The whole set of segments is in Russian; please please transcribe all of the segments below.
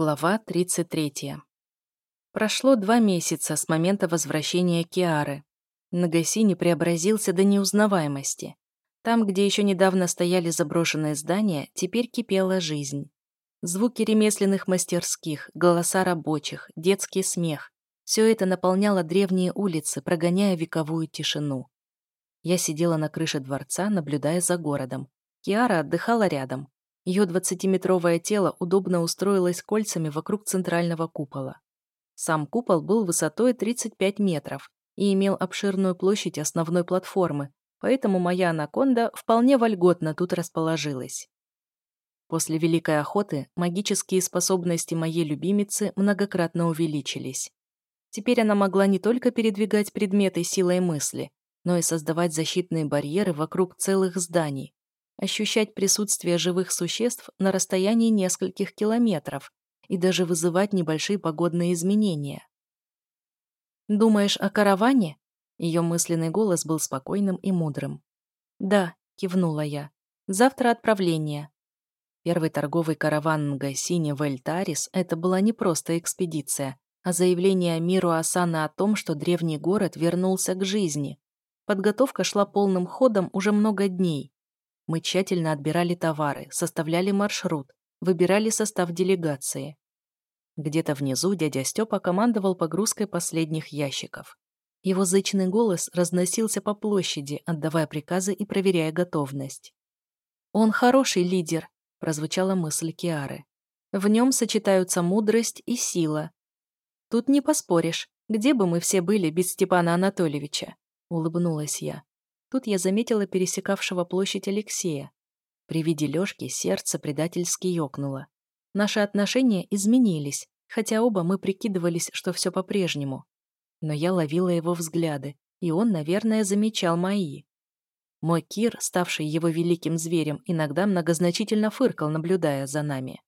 Глава 33. Прошло два месяца с момента возвращения Киары. Нагасини преобразился до неузнаваемости. Там, где еще недавно стояли заброшенные здания, теперь кипела жизнь. Звуки ремесленных мастерских, голоса рабочих, детский смех – все это наполняло древние улицы, прогоняя вековую тишину. Я сидела на крыше дворца, наблюдая за городом. Киара отдыхала рядом. Ее двадцатиметровое тело удобно устроилось кольцами вокруг центрального купола. Сам купол был высотой 35 метров и имел обширную площадь основной платформы, поэтому моя анаконда вполне вольготно тут расположилась. После Великой Охоты магические способности моей любимицы многократно увеличились. Теперь она могла не только передвигать предметы силой мысли, но и создавать защитные барьеры вокруг целых зданий, ощущать присутствие живых существ на расстоянии нескольких километров и даже вызывать небольшие погодные изменения. «Думаешь о караване?» Ее мысленный голос был спокойным и мудрым. «Да», — кивнула я. «Завтра отправление». Первый торговый караван Нгасини в Эльтарис — это была не просто экспедиция, а заявление миру Асана о том, что древний город вернулся к жизни. Подготовка шла полным ходом уже много дней. Мы тщательно отбирали товары, составляли маршрут, выбирали состав делегации. Где-то внизу дядя Степа командовал погрузкой последних ящиков. Его зычный голос разносился по площади, отдавая приказы и проверяя готовность. «Он хороший лидер», — прозвучала мысль Киары. «В нем сочетаются мудрость и сила. Тут не поспоришь, где бы мы все были без Степана Анатольевича?» — улыбнулась я. Тут я заметила пересекавшего площадь Алексея. При виде Лёшки сердце предательски ёкнуло. Наши отношения изменились, хотя оба мы прикидывались, что все по-прежнему. Но я ловила его взгляды, и он, наверное, замечал мои. Мой Кир, ставший его великим зверем, иногда многозначительно фыркал, наблюдая за нами.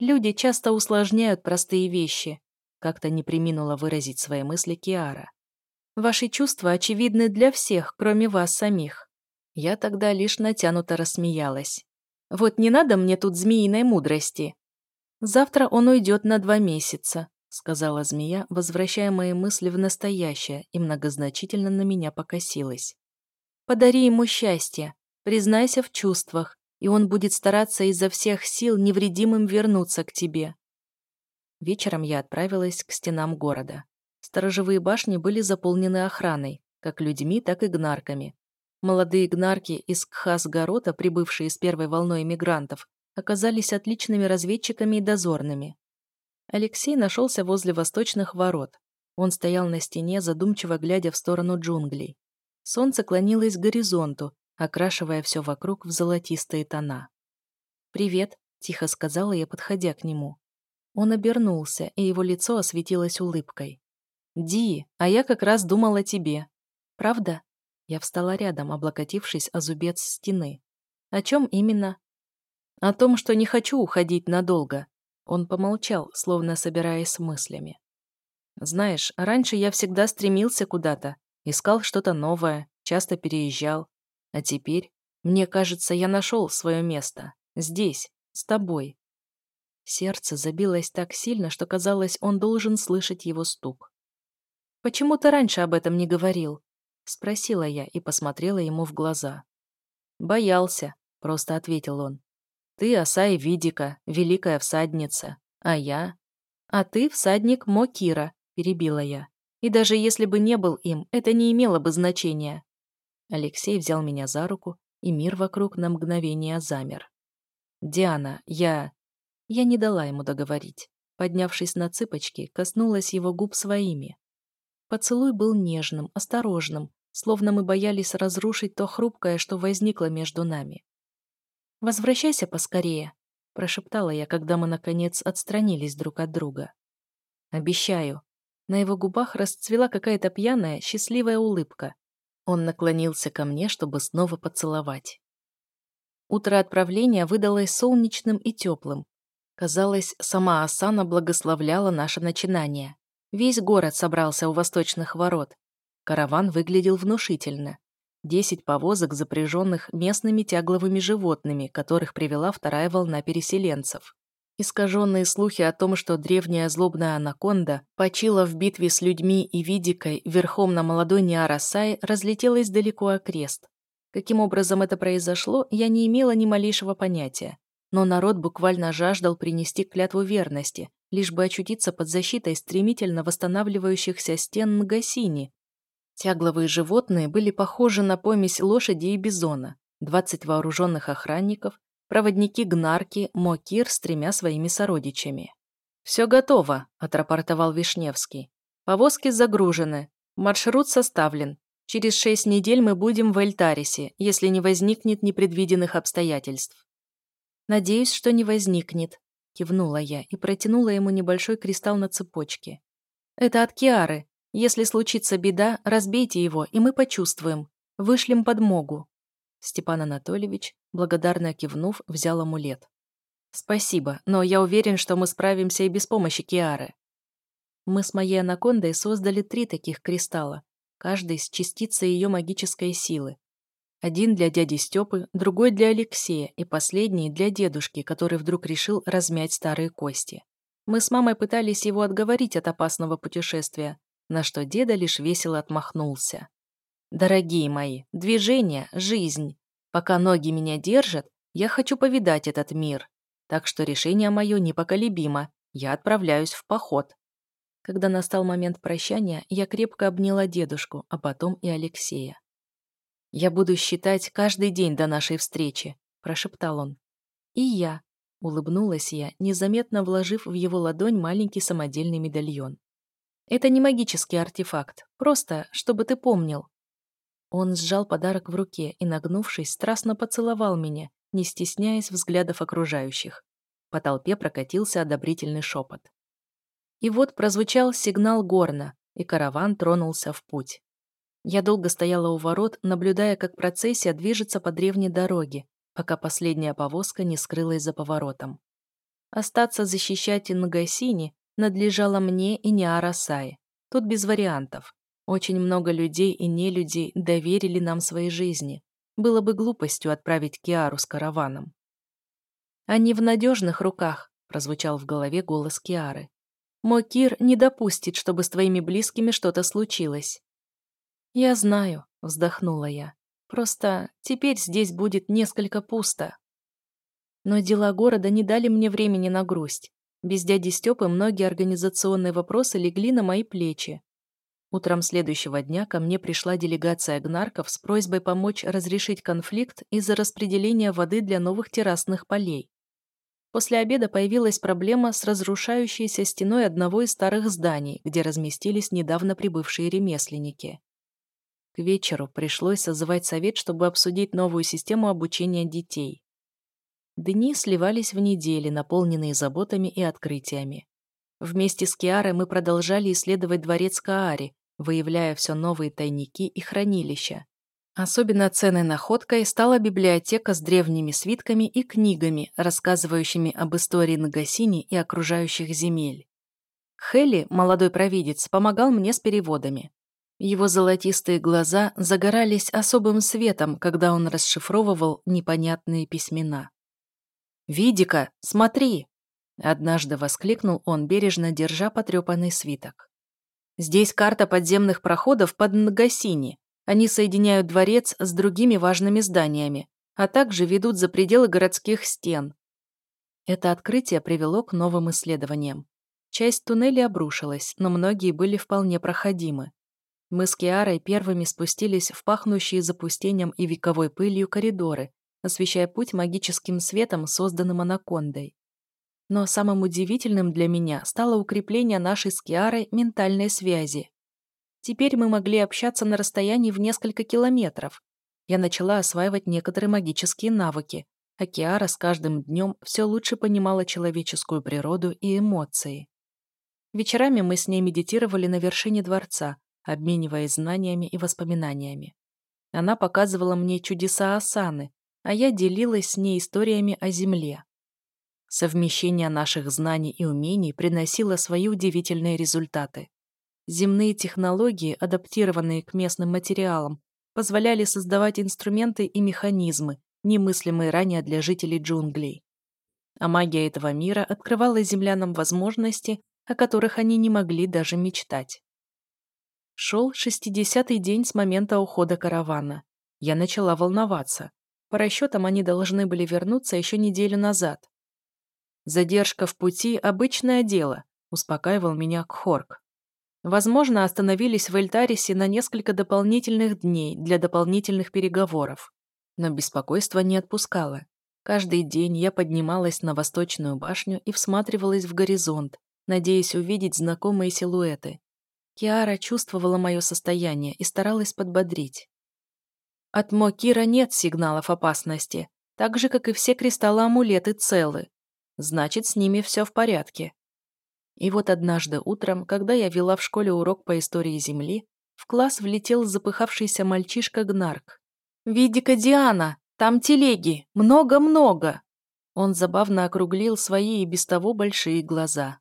«Люди часто усложняют простые вещи», как-то не приминула выразить свои мысли Киара. Ваши чувства очевидны для всех, кроме вас самих. Я тогда лишь натянуто рассмеялась. Вот не надо мне тут змеиной мудрости. Завтра он уйдет на два месяца, сказала змея, возвращая мои мысли в настоящее и многозначительно на меня покосилась. Подари ему счастье, признайся в чувствах, и он будет стараться изо всех сил невредимым вернуться к тебе. Вечером я отправилась к стенам города. Сторожевые башни были заполнены охраной, как людьми, так и гнарками. Молодые гнарки из Кхасгорота, прибывшие с первой волной эмигрантов, оказались отличными разведчиками и дозорными. Алексей нашелся возле восточных ворот. Он стоял на стене, задумчиво глядя в сторону джунглей. Солнце клонилось к горизонту, окрашивая все вокруг в золотистые тона. «Привет», — тихо сказала я, подходя к нему. Он обернулся, и его лицо осветилось улыбкой. «Ди, а я как раз думал о тебе». «Правда?» Я встала рядом, облокотившись о зубец стены. «О чем именно?» «О том, что не хочу уходить надолго». Он помолчал, словно собираясь с мыслями. «Знаешь, раньше я всегда стремился куда-то, искал что-то новое, часто переезжал. А теперь, мне кажется, я нашел свое место. Здесь, с тобой». Сердце забилось так сильно, что казалось, он должен слышать его стук. «Почему ты раньше об этом не говорил?» — спросила я и посмотрела ему в глаза. «Боялся», — просто ответил он. «Ты Асай Видика, великая всадница, а я...» «А ты всадник Мокира», — перебила я. «И даже если бы не был им, это не имело бы значения». Алексей взял меня за руку, и мир вокруг на мгновение замер. «Диана, я...» Я не дала ему договорить. Поднявшись на цыпочки, коснулась его губ своими. Поцелуй был нежным, осторожным, словно мы боялись разрушить то хрупкое, что возникло между нами. «Возвращайся поскорее», — прошептала я, когда мы, наконец, отстранились друг от друга. «Обещаю». На его губах расцвела какая-то пьяная, счастливая улыбка. Он наклонился ко мне, чтобы снова поцеловать. Утро отправления выдалось солнечным и теплым. Казалось, сама Асана благословляла наше начинание. Весь город собрался у восточных ворот. Караван выглядел внушительно. Десять повозок, запряженных местными тягловыми животными, которых привела вторая волна переселенцев. Искаженные слухи о том, что древняя злобная анаконда почила в битве с людьми и Видикой верхом на молодой Неарасай, разлетелась далеко окрест. Каким образом это произошло, я не имела ни малейшего понятия. Но народ буквально жаждал принести клятву верности, лишь бы очутиться под защитой стремительно восстанавливающихся стен Нагасини. Тягловые животные были похожи на помесь лошади и бизона, 20 вооруженных охранников, проводники Гнарки, Мокир с тремя своими сородичами. «Все готово», – отрапортовал Вишневский. «Повозки загружены. Маршрут составлен. Через шесть недель мы будем в Эльтарисе, если не возникнет непредвиденных обстоятельств». «Надеюсь, что не возникнет», – кивнула я и протянула ему небольшой кристалл на цепочке. «Это от Киары. Если случится беда, разбейте его, и мы почувствуем. Вышлем подмогу». Степан Анатольевич, благодарно кивнув, взял амулет. «Спасибо, но я уверен, что мы справимся и без помощи Киары». Мы с моей анакондой создали три таких кристалла, каждый с частицей ее магической силы. Один для дяди Степы, другой для Алексея и последний для дедушки, который вдруг решил размять старые кости. Мы с мамой пытались его отговорить от опасного путешествия, на что деда лишь весело отмахнулся. Дорогие мои, движение – жизнь. Пока ноги меня держат, я хочу повидать этот мир. Так что решение мое непоколебимо. Я отправляюсь в поход. Когда настал момент прощания, я крепко обняла дедушку, а потом и Алексея. «Я буду считать каждый день до нашей встречи», – прошептал он. «И я», – улыбнулась я, незаметно вложив в его ладонь маленький самодельный медальон. «Это не магический артефакт, просто, чтобы ты помнил, он сжал подарок в руке и, нагнувшись, страстно поцеловал меня, не стесняясь взглядов окружающих. По толпе прокатился одобрительный шепот. И вот прозвучал сигнал горна, и караван тронулся в путь. Я долго стояла у ворот, наблюдая, как процессия движется по древней дороге, пока последняя повозка не скрылась за поворотом. Остаться защищать Ингасини надлежало мне и Неарасае. Тут без вариантов. Очень много людей и нелюдей доверили нам свои жизни. Было бы глупостью отправить Киару с караваном. «Они в надежных руках», — прозвучал в голове голос Киары. «Мой не допустит, чтобы с твоими близкими что-то случилось». «Я знаю», — вздохнула я. «Просто теперь здесь будет несколько пусто». Но дела города не дали мне времени на грусть. Без дяди Степы многие организационные вопросы легли на мои плечи. Утром следующего дня ко мне пришла делегация гнарков с просьбой помочь разрешить конфликт из-за распределения воды для новых террасных полей. После обеда появилась проблема с разрушающейся стеной одного из старых зданий, где разместились недавно прибывшие ремесленники. К вечеру пришлось созывать совет, чтобы обсудить новую систему обучения детей. Дни сливались в недели, наполненные заботами и открытиями. Вместе с Киарой мы продолжали исследовать дворец Каари, выявляя все новые тайники и хранилища. Особенно ценной находкой стала библиотека с древними свитками и книгами, рассказывающими об истории Нагасини и окружающих земель. Хелли, молодой провидец, помогал мне с переводами. Его золотистые глаза загорались особым светом, когда он расшифровывал непонятные письмена. «Видика, смотри!» Однажды воскликнул он, бережно держа потрепанный свиток. Здесь карта подземных проходов под Нагасини. Они соединяют дворец с другими важными зданиями, а также ведут за пределы городских стен. Это открытие привело к новым исследованиям. Часть туннелей обрушилась, но многие были вполне проходимы. Мы с Киарой первыми спустились в пахнущие запустением и вековой пылью коридоры, освещая путь магическим светом, созданным анакондой. Но самым удивительным для меня стало укрепление нашей с Киарой ментальной связи. Теперь мы могли общаться на расстоянии в несколько километров. Я начала осваивать некоторые магические навыки, а Киара с каждым днем все лучше понимала человеческую природу и эмоции. Вечерами мы с ней медитировали на вершине дворца, обмениваясь знаниями и воспоминаниями. Она показывала мне чудеса Асаны, а я делилась с ней историями о Земле. Совмещение наших знаний и умений приносило свои удивительные результаты. Земные технологии, адаптированные к местным материалам, позволяли создавать инструменты и механизмы, немыслимые ранее для жителей джунглей. а магия этого мира открывала землянам возможности, о которых они не могли даже мечтать. Шел шестидесятый день с момента ухода каравана. Я начала волноваться. По расчетам, они должны были вернуться еще неделю назад. «Задержка в пути – обычное дело», – успокаивал меня Кхорк. Возможно, остановились в Эльтарисе на несколько дополнительных дней для дополнительных переговоров. Но беспокойство не отпускало. Каждый день я поднималась на восточную башню и всматривалась в горизонт, надеясь увидеть знакомые силуэты. Киара чувствовала мое состояние и старалась подбодрить. От Мокира нет сигналов опасности, так же, как и все кристаллы-амулеты целы. Значит, с ними все в порядке. И вот однажды утром, когда я вела в школе урок по истории Земли, в класс влетел запыхавшийся мальчишка Гнарк. «Види-ка, Диана, там телеги, много-много!» Он забавно округлил свои и без того большие глаза.